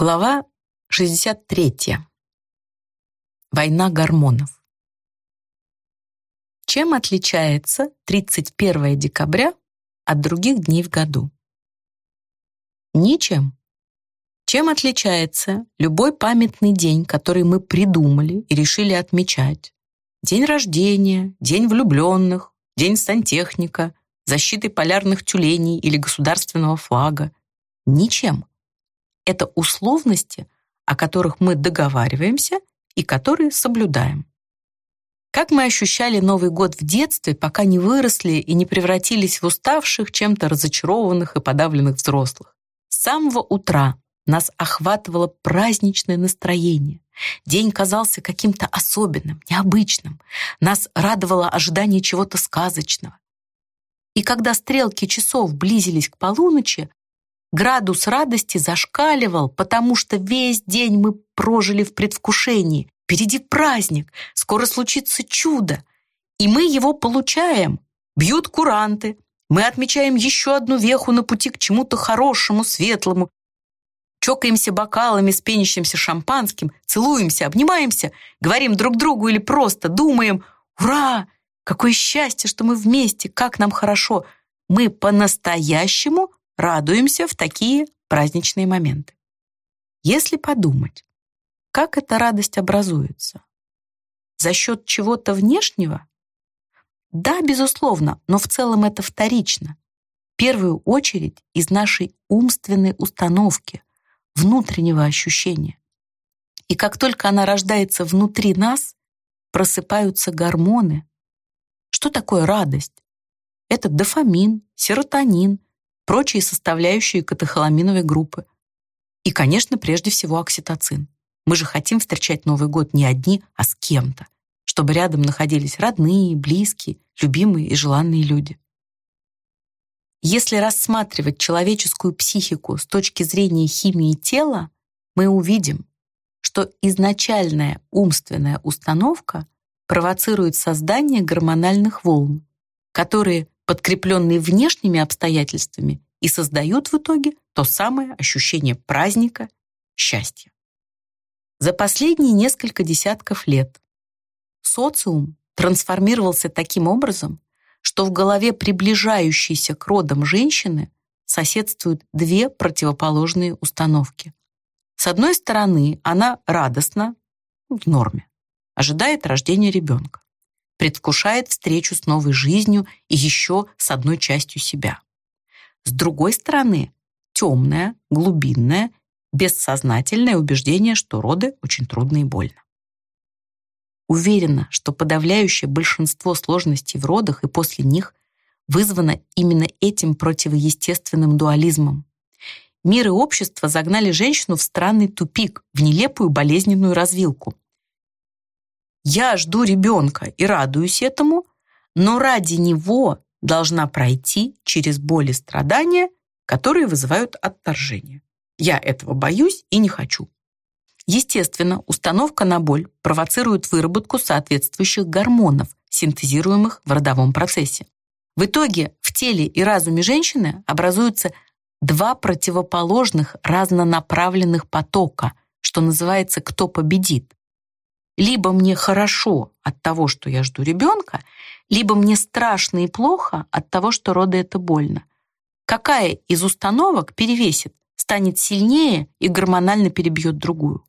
Глава 63. Война гормонов. Чем отличается 31 декабря от других дней в году? Ничем. Чем отличается любой памятный день, который мы придумали и решили отмечать? День рождения, день влюбленных, день сантехника, защиты полярных тюленей или государственного флага? Ничем это условности, о которых мы договариваемся и которые соблюдаем. Как мы ощущали Новый год в детстве, пока не выросли и не превратились в уставших, чем-то разочарованных и подавленных взрослых. С самого утра нас охватывало праздничное настроение. День казался каким-то особенным, необычным. Нас радовало ожидание чего-то сказочного. И когда стрелки часов близились к полуночи, Градус радости зашкаливал, потому что весь день мы прожили в предвкушении. Впереди праздник, скоро случится чудо. И мы его получаем. Бьют куранты. Мы отмечаем еще одну веху на пути к чему-то хорошему, светлому. Чокаемся бокалами с пенящимся шампанским, целуемся, обнимаемся, говорим друг другу или просто думаем «Ура! Какое счастье, что мы вместе! Как нам хорошо!» Мы по-настоящему радуемся в такие праздничные моменты. Если подумать, как эта радость образуется? За счет чего-то внешнего? Да, безусловно, но в целом это вторично. В первую очередь из нашей умственной установки, внутреннего ощущения. И как только она рождается внутри нас, просыпаются гормоны. Что такое радость? Это дофамин, серотонин, прочие составляющие катехоламиновой группы. И, конечно, прежде всего окситоцин. Мы же хотим встречать Новый год не одни, а с кем-то, чтобы рядом находились родные, близкие, любимые и желанные люди. Если рассматривать человеческую психику с точки зрения химии тела, мы увидим, что изначальная умственная установка провоцирует создание гормональных волн, которые подкрепленные внешними обстоятельствами, и создают в итоге то самое ощущение праздника, счастья. За последние несколько десятков лет социум трансформировался таким образом, что в голове приближающейся к родам женщины соседствуют две противоположные установки. С одной стороны, она радостна, в норме, ожидает рождения ребенка предвкушает встречу с новой жизнью и еще с одной частью себя. С другой стороны, темное, глубинное, бессознательное убеждение, что роды очень трудно и больно. Уверена, что подавляющее большинство сложностей в родах и после них вызвано именно этим противоестественным дуализмом. Мир и общество загнали женщину в странный тупик, в нелепую болезненную развилку – я жду ребенка и радуюсь этому, но ради него должна пройти через боль и страдания, которые вызывают отторжение. Я этого боюсь и не хочу. Естественно, установка на боль провоцирует выработку соответствующих гормонов, синтезируемых в родовом процессе. В итоге в теле и разуме женщины образуются два противоположных разнонаправленных потока, что называется «кто победит». Либо мне хорошо от того, что я жду ребенка, либо мне страшно и плохо от того, что роды это больно. Какая из установок перевесит, станет сильнее и гормонально перебьет другую?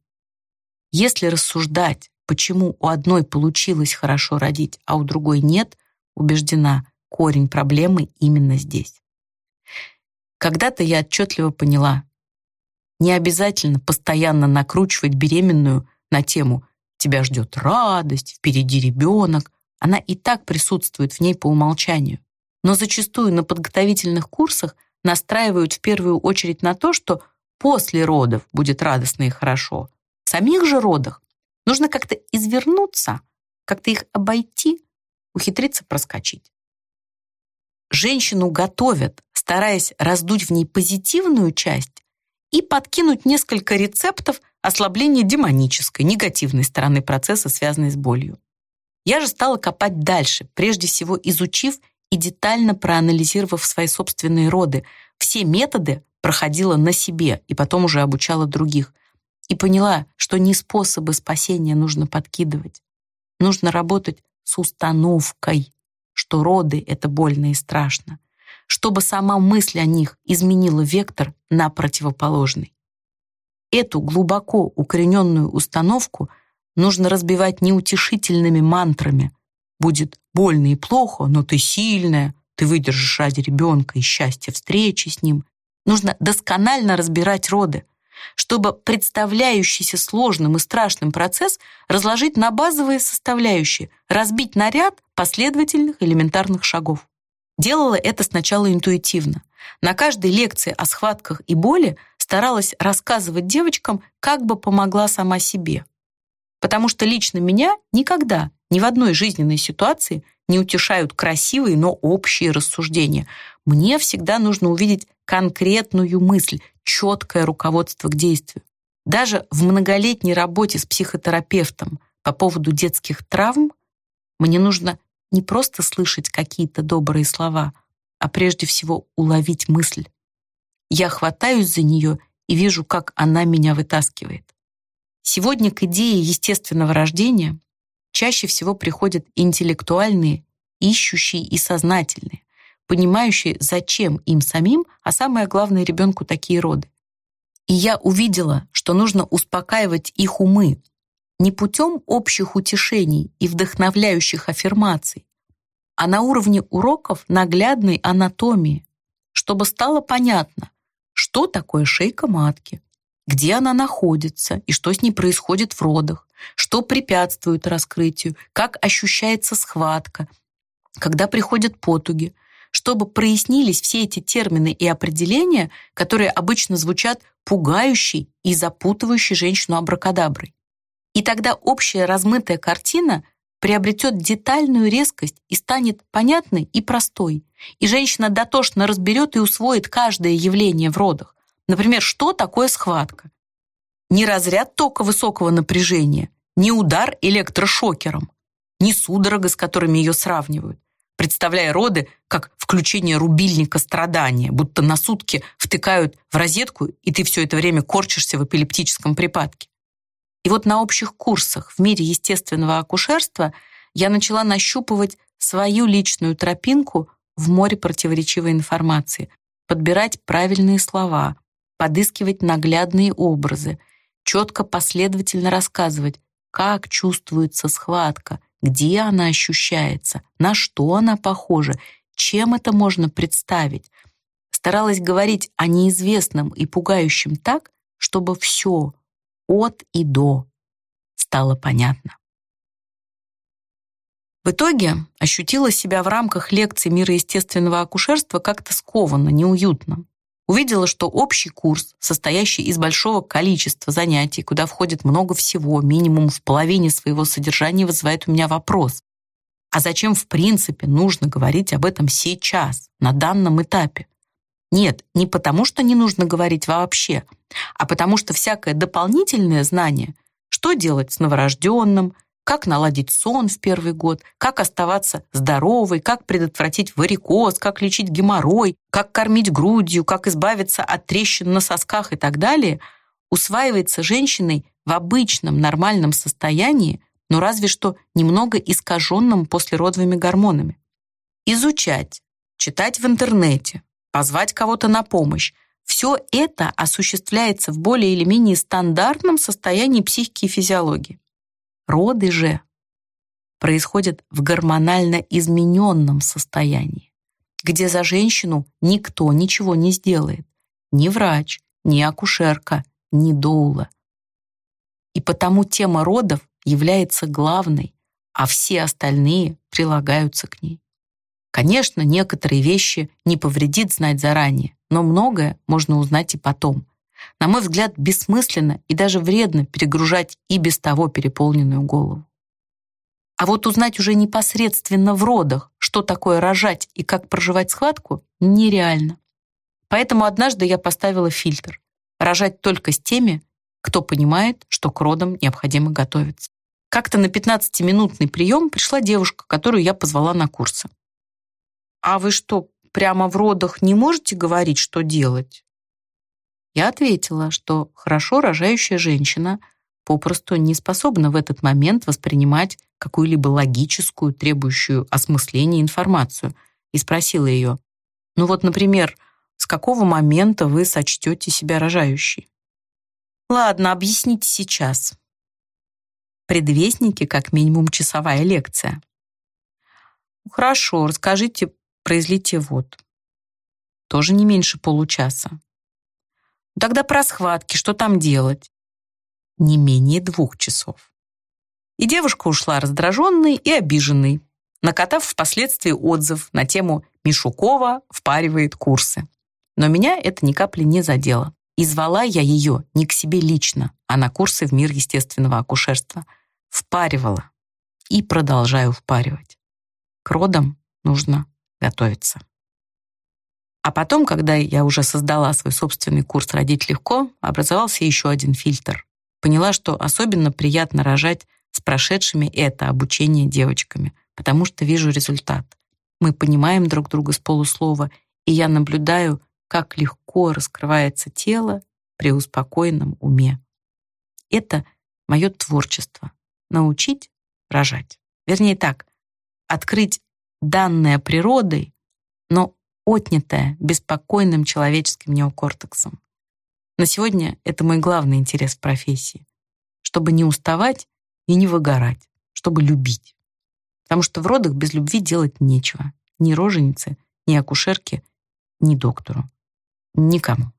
Если рассуждать, почему у одной получилось хорошо родить, а у другой нет, убеждена, корень проблемы именно здесь. Когда-то я отчетливо поняла, не обязательно постоянно накручивать беременную на тему тебя ждет радость, впереди ребенок. Она и так присутствует в ней по умолчанию. Но зачастую на подготовительных курсах настраивают в первую очередь на то, что после родов будет радостно и хорошо. В самих же родах нужно как-то извернуться, как-то их обойти, ухитриться проскочить. Женщину готовят, стараясь раздуть в ней позитивную часть и подкинуть несколько рецептов ослабление демонической, негативной стороны процесса, связанной с болью. Я же стала копать дальше, прежде всего изучив и детально проанализировав свои собственные роды. Все методы проходила на себе и потом уже обучала других. И поняла, что не способы спасения нужно подкидывать. Нужно работать с установкой, что роды — это больно и страшно, чтобы сама мысль о них изменила вектор на противоположный. Эту глубоко укорененную установку нужно разбивать неутешительными мантрами. Будет больно и плохо, но ты сильная, ты выдержишь ради ребенка и счастья встречи с ним. Нужно досконально разбирать роды, чтобы представляющийся сложным и страшным процесс разложить на базовые составляющие, разбить на ряд последовательных элементарных шагов. Делала это сначала интуитивно. На каждой лекции о схватках и боли старалась рассказывать девочкам, как бы помогла сама себе. Потому что лично меня никогда, ни в одной жизненной ситуации не утешают красивые, но общие рассуждения. Мне всегда нужно увидеть конкретную мысль, четкое руководство к действию. Даже в многолетней работе с психотерапевтом по поводу детских травм мне нужно не просто слышать какие-то добрые слова, а прежде всего уловить мысль. Я хватаюсь за нее и вижу, как она меня вытаскивает. Сегодня к идее естественного рождения чаще всего приходят интеллектуальные, ищущие и сознательные, понимающие, зачем им самим, а самое главное ребенку такие роды. И я увидела, что нужно успокаивать их умы не путем общих утешений и вдохновляющих аффирмаций, а на уровне уроков наглядной анатомии, чтобы стало понятно, что такое шейка матки, где она находится? И что с ней происходит в родах, что препятствует раскрытию, как ощущается схватка, когда приходят потуги, чтобы прояснились все эти термины и определения, которые обычно звучат пугающей и запутывающей женщину абракадаброй. И тогда общая размытая картина приобретет детальную резкость и станет понятной и простой. И женщина дотошно разберет и усвоит каждое явление в родах. Например, что такое схватка? Не разряд тока высокого напряжения, не удар электрошокером, не судорога, с которыми ее сравнивают, представляя роды как включение рубильника страдания, будто на сутки втыкают в розетку, и ты все это время корчишься в эпилептическом припадке. И вот на общих курсах в мире естественного акушерства я начала нащупывать свою личную тропинку в море противоречивой информации, подбирать правильные слова, подыскивать наглядные образы, четко последовательно рассказывать, как чувствуется схватка, где она ощущается, на что она похожа, чем это можно представить. Старалась говорить о неизвестном и пугающем так, чтобы все, от и до, стало понятно. В итоге ощутила себя в рамках лекции мира естественного акушерства как-то скованно, неуютно. Увидела, что общий курс, состоящий из большого количества занятий, куда входит много всего, минимум в половине своего содержания, вызывает у меня вопрос. А зачем в принципе нужно говорить об этом сейчас, на данном этапе? Нет, не потому, что не нужно говорить вообще, а потому что всякое дополнительное знание, что делать с новорожденным – как наладить сон в первый год, как оставаться здоровой, как предотвратить варикоз, как лечить геморрой, как кормить грудью, как избавиться от трещин на сосках и так далее, усваивается женщиной в обычном нормальном состоянии, но разве что немного искаженным послеродовыми гормонами. Изучать, читать в интернете, позвать кого-то на помощь, все это осуществляется в более или менее стандартном состоянии психики и физиологии. Роды же происходят в гормонально измененном состоянии, где за женщину никто ничего не сделает. Ни врач, ни акушерка, ни доула. И потому тема родов является главной, а все остальные прилагаются к ней. Конечно, некоторые вещи не повредит знать заранее, но многое можно узнать и потом. На мой взгляд, бессмысленно и даже вредно перегружать и без того переполненную голову. А вот узнать уже непосредственно в родах, что такое рожать и как проживать схватку, нереально. Поэтому однажды я поставила фильтр. Рожать только с теми, кто понимает, что к родам необходимо готовиться. Как-то на 15-минутный прием пришла девушка, которую я позвала на курсы. «А вы что, прямо в родах не можете говорить, что делать?» Я ответила, что хорошо рожающая женщина попросту не способна в этот момент воспринимать какую-либо логическую, требующую осмысления информацию, и спросила ее, ну вот, например, с какого момента вы сочтете себя рожающей? Ладно, объясните сейчас. Предвестники как минимум часовая лекция. Хорошо, расскажите про излитие вод. Тоже не меньше получаса. Тогда про схватки, что там делать? Не менее двух часов. И девушка ушла раздраженной и обиженной, накатав впоследствии отзыв на тему «Мишукова впаривает курсы». Но меня это ни капли не задело. И звала я ее не к себе лично, а на курсы в мир естественного акушерства. Впаривала. И продолжаю впаривать. К родам нужно готовиться. А потом, когда я уже создала свой собственный курс «Родить легко», образовался еще один фильтр. Поняла, что особенно приятно рожать с прошедшими это обучение девочками, потому что вижу результат. Мы понимаем друг друга с полуслова, и я наблюдаю, как легко раскрывается тело при успокоенном уме. Это мое творчество — научить рожать. Вернее так, открыть данное природой, но отнятое беспокойным человеческим неокортексом. На сегодня это мой главный интерес в профессии. Чтобы не уставать и не выгорать, чтобы любить. Потому что в родах без любви делать нечего. Ни роженице, ни акушерке, ни доктору. Никому.